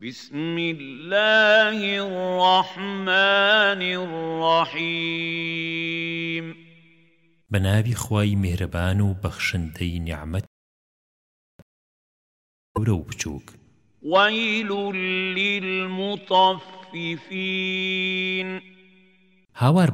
بسم الله الرحمن الرحيم. بنابي خواي مهربان وبخشنتي نعمت. ورو بچوك ويل للمطففين هاوار